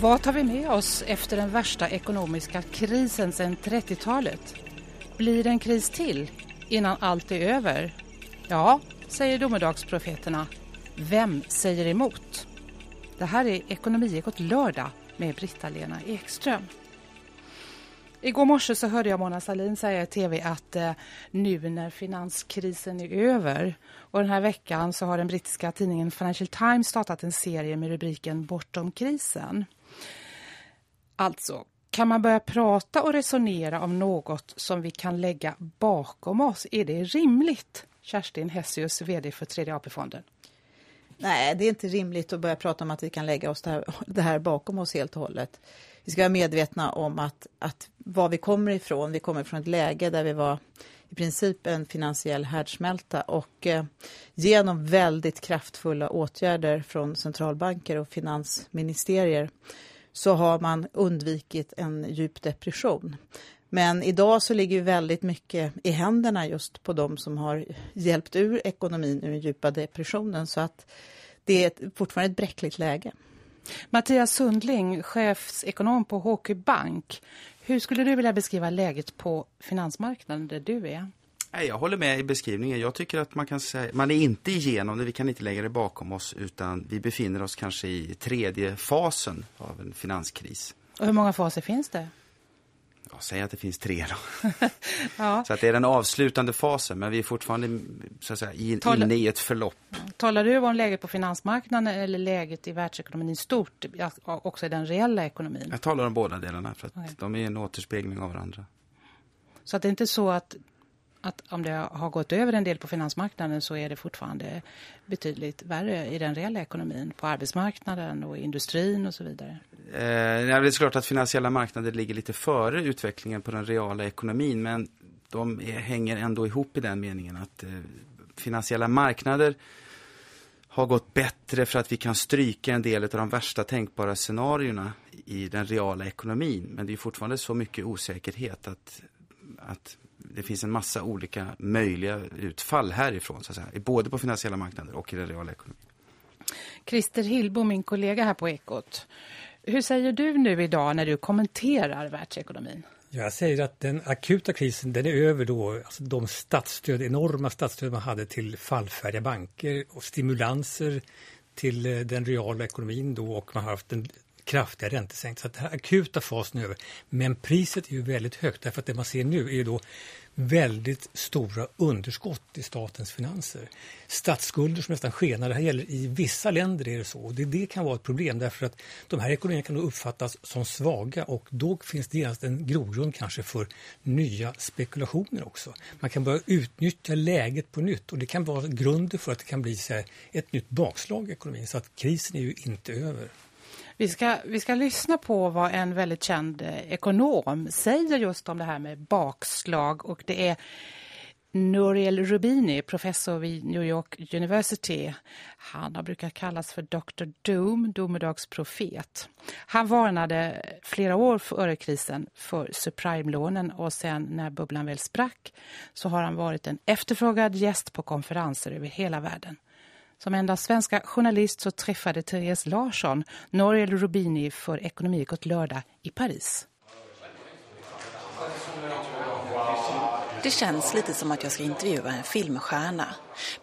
Vad tar vi med oss efter den värsta ekonomiska krisen sedan 30-talet? Blir det en kris till innan allt är över? Ja, säger domedagsprofeterna. Vem säger emot? Det här är Ekonomiekot lördag med Britta-Lena Ekström. Igår morse så hörde jag Mona Salin säga i tv att eh, nu när finanskrisen är över och den här veckan så har den brittiska tidningen Financial Times startat en serie med rubriken Bortom krisen. Alltså, kan man börja prata och resonera om något som vi kan lägga bakom oss? Är det rimligt? Kerstin Hessius, vd för tredje AP-fonden. Nej, det är inte rimligt att börja prata om att vi kan lägga oss det här, det här bakom oss helt och hållet. Vi ska vara medvetna om att, att var vi kommer ifrån, vi kommer från ett läge där vi var i princip en finansiell härdsmälta och eh, genom väldigt kraftfulla åtgärder från centralbanker och finansministerier så har man undvikit en djup depression. Men idag så ligger väldigt mycket i händerna just på de som har hjälpt ur ekonomin ur den djupa depressionen så att det är fortfarande ett bräckligt läge. Mattias Sundling, chefsekonom på HQ Bank. Hur skulle du vilja beskriva läget på finansmarknaden där du är? Jag håller med i beskrivningen. Jag tycker att man kan säga, man är inte igenom det, vi kan inte lägga det bakom oss utan vi befinner oss kanske i tredje fasen av en finanskris. Och hur många faser finns det? Ja, säg att det finns tre då. ja. Så att det är den avslutande fasen men vi är fortfarande så att säga, inne i ett förlopp. Talar du om läget på finansmarknaden eller läget i världsekonomin stort, också i den reella ekonomin? Jag talar om båda delarna för att okay. de är en återspegling av varandra. Så att det är inte så att att om det har gått över en del på finansmarknaden så är det fortfarande betydligt värre i den reella ekonomin, på arbetsmarknaden och industrin och så vidare. Eh, det är klart att finansiella marknader ligger lite före utvecklingen på den reala ekonomin men de är, hänger ändå ihop i den meningen att eh, finansiella marknader har gått bättre för att vi kan stryka en del av de värsta tänkbara scenarierna i den reala ekonomin. Men det är fortfarande så mycket osäkerhet att, att det finns en massa olika möjliga utfall härifrån, så att säga, både på finansiella marknader och i den reala ekonomin. Christer Hillbo, min kollega här på Ekot. Hur säger du nu idag när du kommenterar världsekonomin? Jag säger att den akuta krisen den är över då. Alltså de statsstöd, enorma statsstöd man hade till fallfärdiga banker och stimulanser till eh, den reala ekonomin då och man har haft en kraftiga räntesänkningar. Så att den akuta fasen är över. Men priset är ju väldigt högt därför att det man ser nu är ju då väldigt stora underskott i statens finanser. Statsskulder som nästan skenar. Det här gäller i vissa länder är det så. Och det, det kan vara ett problem därför att de här ekonomierna kan då uppfattas som svaga och då finns det genast en grogrund kanske för nya spekulationer också. Man kan börja utnyttja läget på nytt och det kan vara grunden för att det kan bli så här, ett nytt bakslag i ekonomin. Så att krisen är ju inte över. Vi ska, vi ska lyssna på vad en väldigt känd eh, ekonom säger just om det här med bakslag och det är Nouriel Rubini, professor vid New York University. Han har brukat kallas för Dr. Doom, domedagsprofet. Han varnade flera år före krisen för subprime-lånen och sen när bubblan väl sprack så har han varit en efterfrågad gäst på konferenser över hela världen. Som enda svenska journalist så träffade Therese Larsson Nouriel Rubini för Ekonomikot lördag i Paris. Det känns lite som att jag ska intervjua en filmstjärna.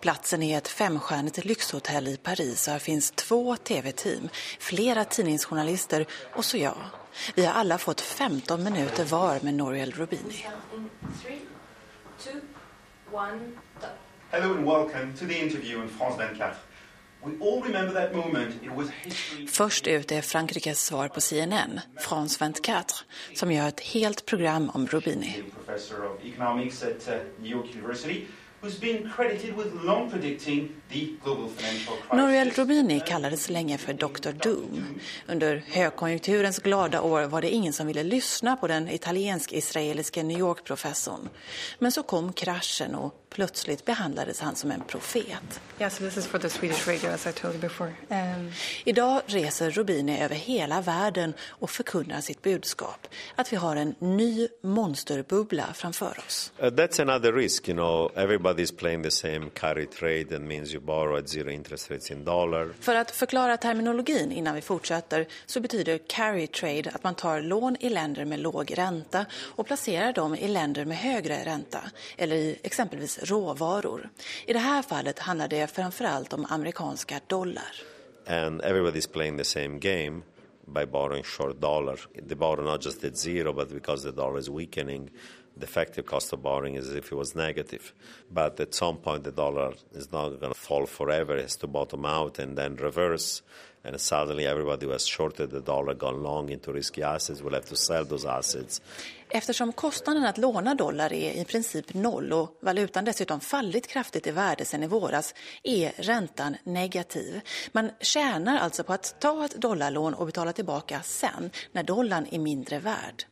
Platsen är ett femstjärnigt lyxhotell i Paris och här finns två tv-team, flera tidningsjournalister och så jag. Vi har alla fått 15 minuter var med Nouriel Rubini. Three, two, Först ut är Frankrikes svar på CNN, France 24, som gör ett helt program om Rubini. Professor of economics at uh, New York University. Nouriel Rubini kallades länge för Dr. Doom. Under högkonjunkturens glada år var det ingen som ville lyssna på den italiensk-israeliske New York-professorn. Men så kom kraschen och Plötsligt behandlades han som en profet. Yes, this is for the Swedish radio as I told you before. Um... Idag reser Rubini över hela världen och förkunnar sitt budskap. Att vi har en ny monsterbubbla framför oss. Uh, that's another risk, you know. Everybody's playing the same carry trade. That means you borrow at zero interest rates in dollar. För att förklara terminologin innan vi fortsätter så betyder carry trade att man tar lån i länder med låg ränta och placerar dem i länder med högre ränta eller i exempelvis råvaror. I det här fallet handlar det framförallt om amerikanska dollar. And everybody's playing the same game by borrowing short dollar. The borrow not just at zero, but because the dollar is weakening, the effective cost of borrowing is as if it was negative. But at some point, the dollar is not going to fall forever. It has to bottom out and then reverse. And suddenly, everybody who has shorted the dollar, gone long into risky assets, will have to sell those assets. Eftersom kostnaden att låna dollar är i princip noll och valutan dessutom fallit kraftigt i värde sedan i våras är räntan negativ. Man tjänar alltså på att ta ett dollarlån och betala tillbaka sen när dollarn är mindre värd.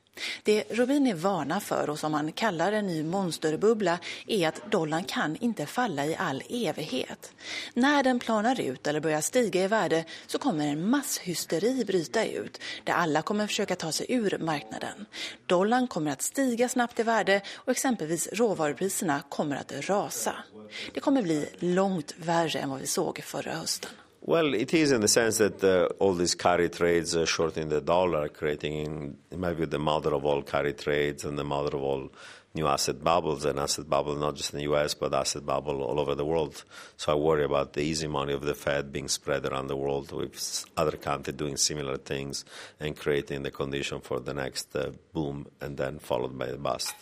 Det Rubini varnar för och som han kallar en ny monsterbubbla är att dollarn kan inte falla i all evighet. När den planar ut eller börjar stiga i värde så kommer en masshysteri bryta ut där alla kommer försöka ta sig ur marknaden. Dollarn kommer att stiga snabbt i värde och exempelvis råvarupriserna kommer att rasa. Det kommer bli långt värre än vad vi såg förra hösten. Well, it is in the sense that uh, all these carry trades uh, shorting the dollar, creating, in, my view, the mother of all carry trades and the mother of all new asset bubbles, and asset bubble not just in the US, but asset bubble all over the world. So I worry about the easy money of the Fed being spread around the world with other countries doing similar things and creating the condition for the next uh, boom and then followed by the bust.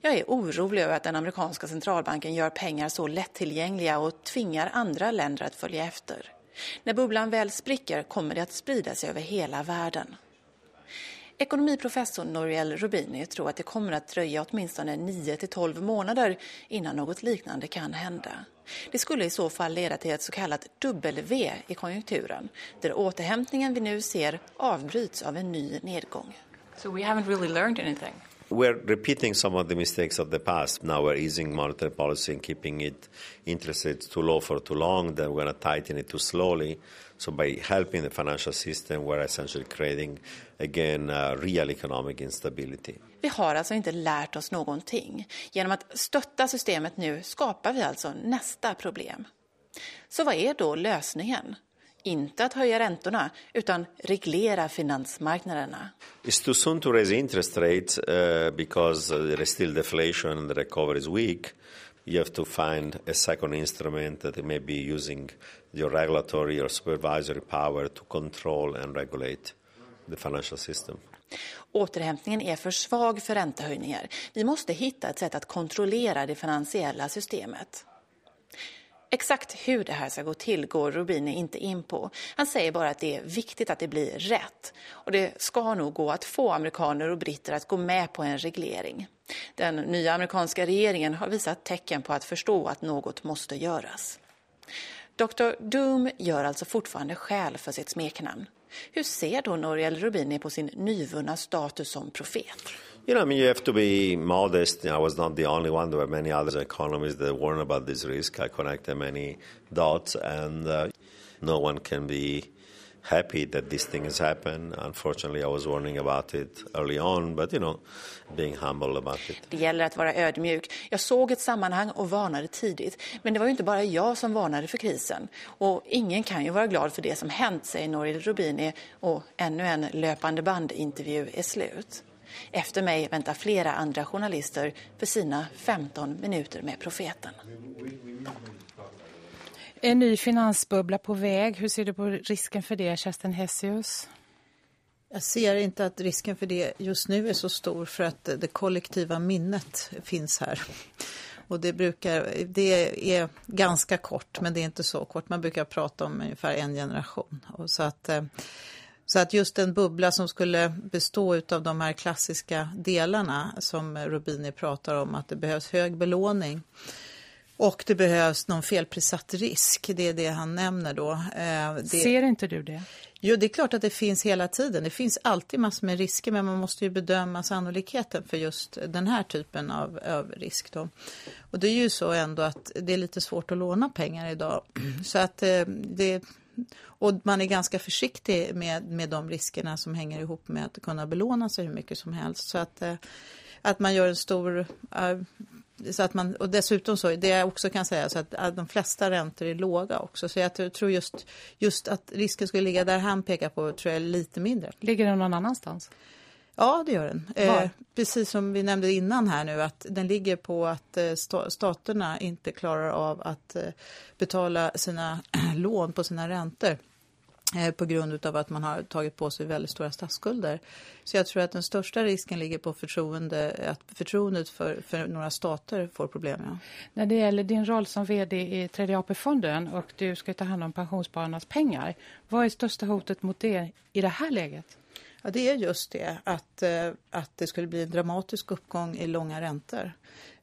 Jag är orolig över att den amerikanska centralbanken gör pengar så lättillgängliga och tvingar andra länder att följa efter. När bubblan väl spricker kommer det att sprida sig över hela världen. Ekonomiprofessor Noriel Rubini tror att det kommer att dröja åtminstone 9 till 12 månader innan något liknande kan hända. Det skulle i så fall leda till ett så kallat W i konjunkturen där återhämtningen vi nu ser avbryts av en ny nedgång. So we haven't really learned anything we're repeating some of the mistakes of the past. Now we're easing monetary policy and keeping it interest rates too low for too long. Then we're going to tighten it too slowly. So by helping the financial system, we're essentially creating again uh, real economic instability. Vi har alltså inte lärt oss någonting. Genom att stötta systemet nu skapar vi alltså nästa problem. Så vad är då lösningen? Inte att höja räntorna, utan reglera finansmarknaderna. It's too soon to raise interest rates uh, because uh, there is still deflation and the recovery is weak. You have to find a second instrument that may be using your regulatory or supervisory power to control and regulate the financial system. Återhämtningen är för svag för räntehöjningar. Vi måste hitta ett sätt att kontrollera det finansiella systemet. Exakt hur det här ska gå till går Rubini inte in på. Han säger bara att det är viktigt att det blir rätt. Och det ska nog gå att få amerikaner och britter att gå med på en reglering. Den nya amerikanska regeringen har visat tecken på att förstå att något måste göras. Dr. Doom gör alltså fortfarande skäl för sitt smeknamn. Hur ser då Noriel Rubini på sin nyvunna status som profet? You know, I mean, you have to be modest. You know, I was not the only one. There were many other economists that warned about this risk. I connected many dots, and uh, no one can be happy that this thing has happened. Unfortunately, I was warning about it early on, but you know, being humble about it. Det gäller att vara ödmjuk. Jag såg ett sammanhang och varnade tidigt. Men det var ju inte bara jag som varnade för krisen. Och ingen kan ju vara glad för det som hänt, säger Noril Rubini. Och ännu en löpande bandintervju är slut. Efter mig väntar flera andra journalister för sina 15 minuter med profeten. En ny finansbubbla på väg. Hur ser du på risken för det, Kerstin Hessius? Jag ser inte att risken för det just nu är så stor för att det kollektiva minnet finns här. Och det, brukar, det är ganska kort, men det är inte så kort. Man brukar prata om ungefär en generation. Och så att eh, så att just en bubbla som skulle bestå av de här klassiska delarna som Rubini pratar om, att det behövs hög belåning Och det behövs någon felprissatt risk, det är det han nämner då. Eh, det... Ser inte du det? Jo, det är klart att det finns hela tiden. Det finns alltid massor med risker, men man måste ju bedöma sannolikheten för just den här typen av, av risk. Då. Och det är ju så ändå att det är lite svårt att låna pengar idag. Så att eh, det och man är ganska försiktig med, med de riskerna som hänger ihop med att kunna belåna sig hur mycket som helst. Så att, eh, att man gör en stor eh, så att man, och dessutom så, det jag också kan säga, så att, att de flesta räntor är låga också. Så jag tror just, just att risken skulle ligga där han pekar på, tror jag är lite mindre. Ligger den någon annanstans? Ja, det gör den. Eh, precis som vi nämnde innan här nu, att den ligger på att eh, staterna inte klarar av att eh, betala sina lån på sina räntor. Eh, på grund av att man har tagit på sig väldigt stora statsskulder. Så jag tror att den största risken ligger på förtroende, att förtroendet för, för några stater får problem. Ja. När det gäller din roll som vd i Tredje AP-fonden och du ska ta hand om pensionsspararnas pengar, vad är största hotet mot det i det här läget? Ja, det är just det, att, eh, att det skulle bli en dramatisk uppgång i långa räntor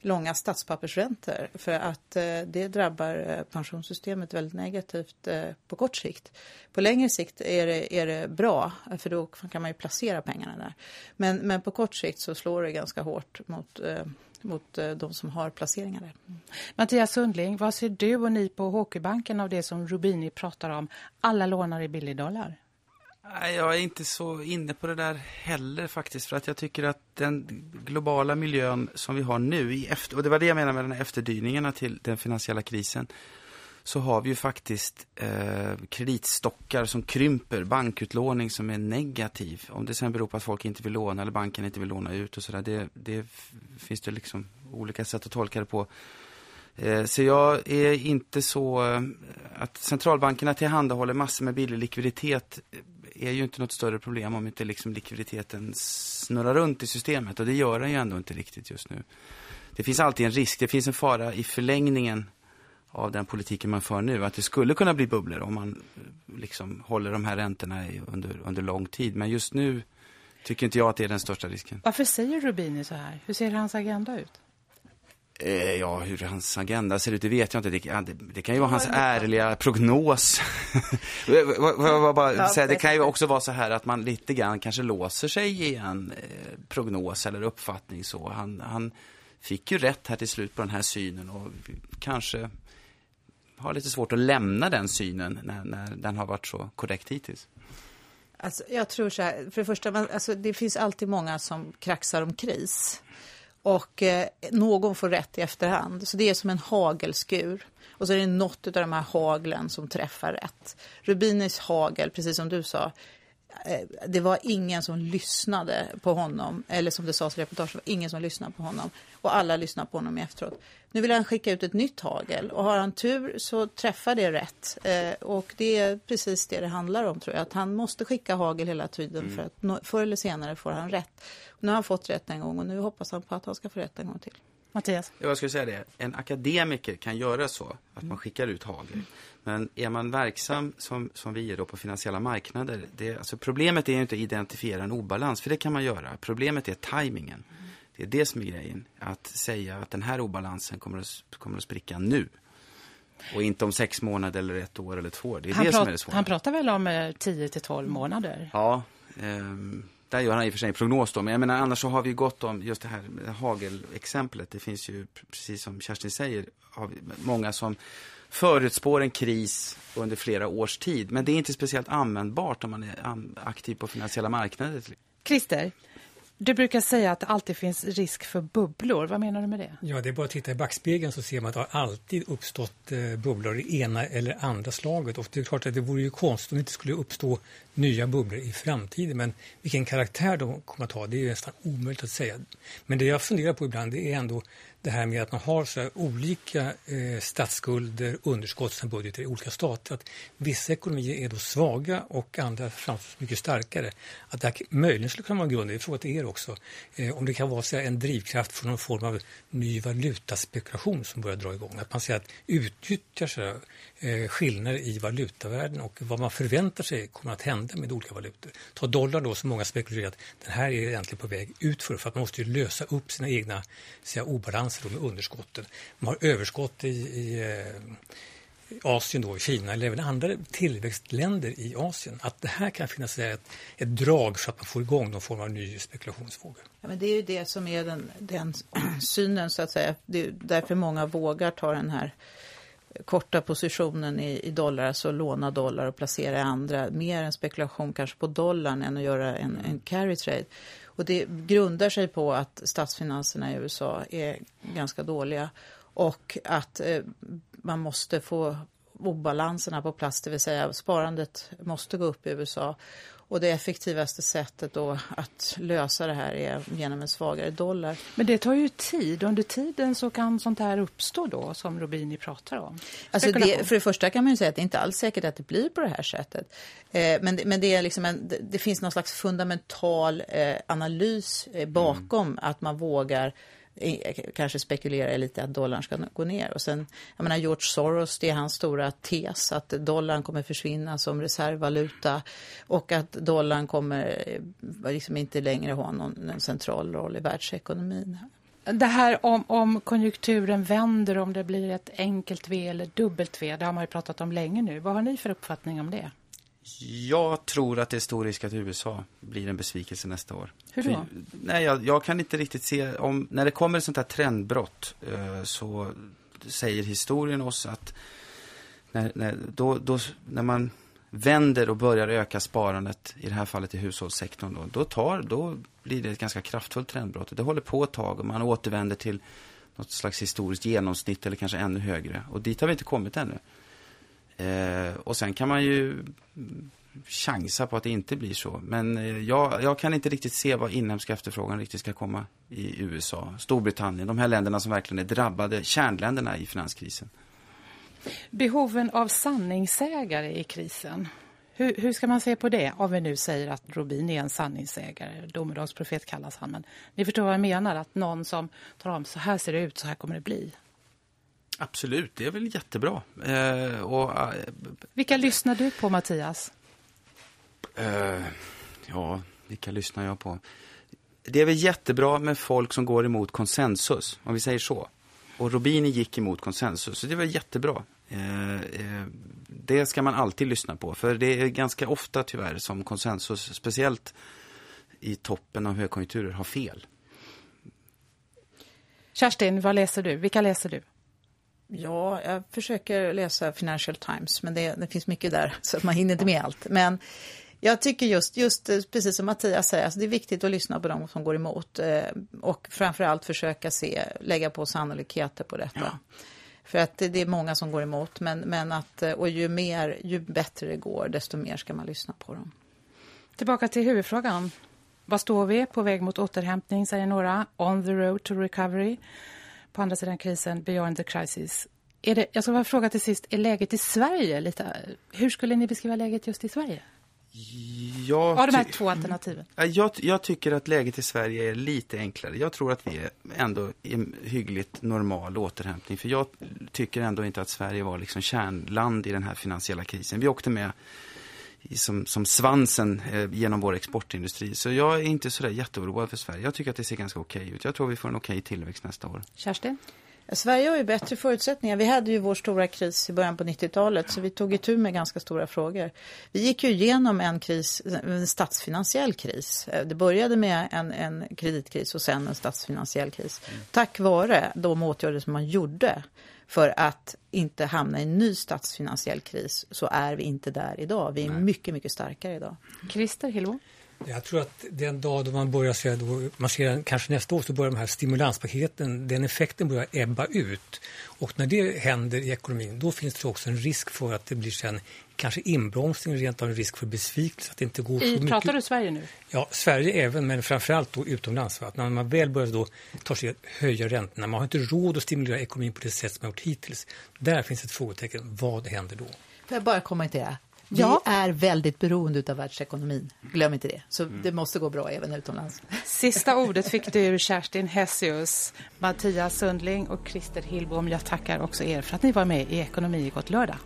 långa statspappersräntor för att eh, det drabbar eh, pensionssystemet väldigt negativt på kort sikt. På längre sikt är det, är det bra för då kan man ju placera pengarna där. Men, men på kort sikt så slår det ganska hårt mot mot de som har placeringar där. Mm. Mattias Sundling, vad ser du och ni på HQ-banken av det som Rubini pratar om? Alla lånar i billig dollar. Nej, jag är inte så inne på det där heller faktiskt. För att jag tycker att den globala miljön som vi har nu, i efter, och det var det jag menade med den här efterdyningarna till den finansiella krisen, så har vi ju faktiskt eh, kreditstockar som krymper, bankutlåning som är negativ. Om det sen beror på att folk inte vill låna eller banken inte vill låna ut och sådär, det, det finns det liksom olika sätt att tolka det på. Eh, så jag är inte så eh, att centralbankerna tillhandahåller massor med billig likviditet är ju inte något större problem om inte liksom likviditeten snurrar runt i systemet. Och det gör den ju ändå inte riktigt just nu. Det finns alltid en risk, det finns en fara i förlängningen av den politiken man för nu. Att det skulle kunna bli bubblor om man eh, liksom håller de här räntorna under, under lång tid. Men just nu tycker inte jag att det är den största risken. Varför säger Rubini så här? Hur ser hans agenda ut? Eh, ja, hur hans agenda ser ut, det vet jag inte. Det, det, det kan ju vara hans ärliga prognos. det kan ju också vara så här att man lite grann kanske låser sig i en eh, prognos eller uppfattning. så. Han, han fick ju rätt här till slut på den här synen och kanske har lite svårt att lämna den synen när, när den har varit så korrekt hittills. Alltså, jag tror så här, för det första, alltså, det finns alltid många som kraxar om kris. Och eh, någon får rätt i efterhand. Så det är som en hagelskur. Och så är det något av de här haglen som träffar rätt. Rubinis hagel, precis som du sa, det var ingen som lyssnade på honom. Eller som det sades i reportaget, var ingen som lyssnade på honom. Och alla lyssnade på honom efteråt. Nu vill han skicka ut ett nytt hagel. Och har han tur så träffar det rätt. Eh, och det är precis det det handlar om tror jag. Att han måste skicka hagel hela tiden. Mm. För att förr eller senare får han rätt. Nu har han fått rätt en gång och nu hoppas han på att han ska få rätt en gång till. Mattias? Jag skulle säga det. En akademiker kan göra så, att man skickar ut hagel. Men är man verksam som, som vi är då på finansiella marknader, det, alltså problemet är inte att identifiera en obalans, för det kan man göra. Problemet är tajmingen. Det är det som är grejen. Att säga att den här obalansen kommer att, kommer att spricka nu. Och inte om sex månader eller ett år eller två år. Det är han det som är det svåra. Han pratar väl om 10 till 12 månader? Ja. Um, där gör han i och för sig en prognos då, men jag menar annars så har vi gått om just det här hagelexemplet. Det finns ju, precis som Kerstin säger, många som förutspår en kris under flera års tid. Men det är inte speciellt användbart om man är aktiv på finansiella marknader. Christer, du brukar säga att det alltid finns risk för bubblor. Vad menar du med det? Ja, det är bara att titta i backspegeln så ser man att det har alltid uppstått eh, bubblor i ena eller andra slaget. Och det är klart att det vore ju konstigt om det inte skulle uppstå nya bubblor i framtiden. Men vilken karaktär de kommer att ha, det är nästan omöjligt att säga. Men det jag funderar på ibland det är ändå det här med att man har så olika eh, statsskulder, underskott som budgeter i olika stater. Att vissa ekonomier är då svaga och andra framförs mycket starkare. Att det här möjligen skulle kunna vara grunden, jag frågar till er också, eh, om det kan vara så en drivkraft för någon form av ny valutaspekulation som börjar dra igång. Att man säger att utnyttjar eh, skillnader i valutavärden och vad man förväntar sig kommer att hända med olika valutor. Ta dollar då som många spekulerar att den här är egentligen på väg utför för att man måste lösa upp sina egna säga, obalanser bytesbalanser med underskotten. Man har överskott i, i eh, Asien, då, Kina eller även andra tillväxtländer i Asien. Att det här kan finnas ett, ett drag för att man får igång någon form av ny spekulationsvåg. Ja, men det är ju det som är den, den synen så att säga. Det är därför många vågar ta den här korta positionen i, i dollar, alltså låna dollar och placera i andra. Mer en spekulation kanske på dollarn än att göra en, en carry trade. Och det grundar sig på att statsfinanserna i USA är ganska dåliga och att eh, man måste få obalanserna på plats, det vill säga sparandet måste gå upp i USA. Och det effektivaste sättet då att lösa det här är genom en svagare dollar. Men det tar ju tid. Under tiden så kan sånt här uppstå då som Robini pratar om. Alltså det, för det första kan man ju säga att det inte alls säkert att det blir på det här sättet. Eh, men, men det, är liksom en, det, det finns någon slags fundamental eh, analys eh, bakom mm. att man vågar Eh, kanske spekulerar lite att dollarn ska gå ner. Och sen, jag menar George Soros, det är hans stora tes att dollarn kommer försvinna som reservvaluta och att dollarn kommer eh, liksom inte längre ha någon central roll i världsekonomin. Det här om, om konjunkturen vänder, om det blir ett enkelt V eller dubbelt V, det har man ju pratat om länge nu. Vad har ni för uppfattning om det? Jag tror att det är stor risk att USA blir en besvikelse nästa år. Hur då? För, nej, jag, jag, kan inte riktigt se, om, när det kommer ett sånt här trendbrott eh, så säger historien oss att när, när, då, då, när man vänder och börjar öka sparandet, i det här fallet i hushållssektorn, då, då, tar, då blir det ett ganska kraftfullt trendbrott. Det håller på ett tag och man återvänder till något slags historiskt genomsnitt eller kanske ännu högre. Och dit har vi inte kommit ännu. Eh, och sen kan man ju chansa på att det inte blir så. Men eh, jag, jag, kan inte riktigt se vad inhemska efterfrågan riktigt ska komma i USA, Storbritannien, de här länderna som verkligen är drabbade, kärnländerna i finanskrisen. Behoven av sanningssägare i krisen. Hur, hur, ska man se på det? Om vi nu säger att Robin är en sanningssägare, domedagsprofet kallas han. Men ni förstår vad jag menar, att någon som talar om så här ser det ut, så här kommer det bli. Absolut, det är väl jättebra. Eh, och, eh, Vilka lyssnar du på, Mattias? Eh, ja, vilka lyssnar jag på? Det är väl jättebra med folk som går emot konsensus, om vi säger så. Och Robini gick emot konsensus, så det var jättebra. Eh, eh, det ska man alltid lyssna på, för det är ganska ofta tyvärr som konsensus, speciellt i toppen av högkonjunkturer, har fel. Kerstin, vad läser du? Vilka läser du? Ja, jag försöker läsa Financial Times, men det, det finns mycket där så att man hinner inte med allt. Men jag tycker just, just eh, precis som Mattias säger, alltså det är viktigt att lyssna på dem som går emot eh, och framförallt försöka se, lägga på sannolikheter på detta. Ja. För att det, det, är många som går emot, men, men att, eh, och ju mer, ju bättre det går, desto mer ska man lyssna på dem. Tillbaka till huvudfrågan. Vad står vi? På väg mot återhämtning, säger några. On the road to recovery på andra sidan krisen, beyond the crisis. Är det, jag ska bara fråga till sist, är läget i Sverige lite... Hur skulle ni beskriva läget just i Sverige? Jag Av de här två alternativen. Jag, jag, tycker att läget i Sverige är lite enklare. Jag tror att vi är ändå i en hyggligt normal återhämtning. För jag tycker ändå inte att Sverige var liksom kärnland i den här finansiella krisen. Vi åkte med som, som svansen eh, genom vår exportindustri. Så jag är inte så där jätteoroad för Sverige. Jag tycker att det ser ganska okej okay ut. Jag tror vi får en okej okay tillväxt nästa år. Kerstin? Sverige har ju bättre förutsättningar. Vi hade ju vår stora kris i början på 90-talet så vi tog itu med ganska stora frågor. Vi gick ju igenom en kris, en statsfinansiell kris. Det började med en, en kreditkris och sen en statsfinansiell kris. Tack vare de åtgärder som man gjorde för att inte hamna i en ny statsfinansiell kris så är vi inte där idag. Vi är Nej. mycket, mycket starkare idag. Christer Hillbo? Jag tror att den dag då man börjar se, då man ser kanske nästa år så börjar de här stimulanspaketen, den effekten börjar ebba ut. Och när det händer i ekonomin, då finns det också en risk för att det blir sen kanske inbromsning, rent av en risk för besvikelse. Att det inte går I, så pratar du Sverige nu? Ja, Sverige även, men framförallt då utomlands. Att när man väl börjar då ta sig höja räntorna, man har inte råd att stimulera ekonomin på det sätt som man gjort hittills. Där finns ett frågetecken. Vad händer då? Får jag bara kommentera? Ja. Vi är väldigt beroende av världsekonomin. Glöm inte det. Så mm. det måste gå bra även utomlands. Sista ordet fick du, Kerstin Hessius, Mattias Sundling och Christer Hillbom. Jag tackar också er för att ni var med i Ekonomi i Gott lördag.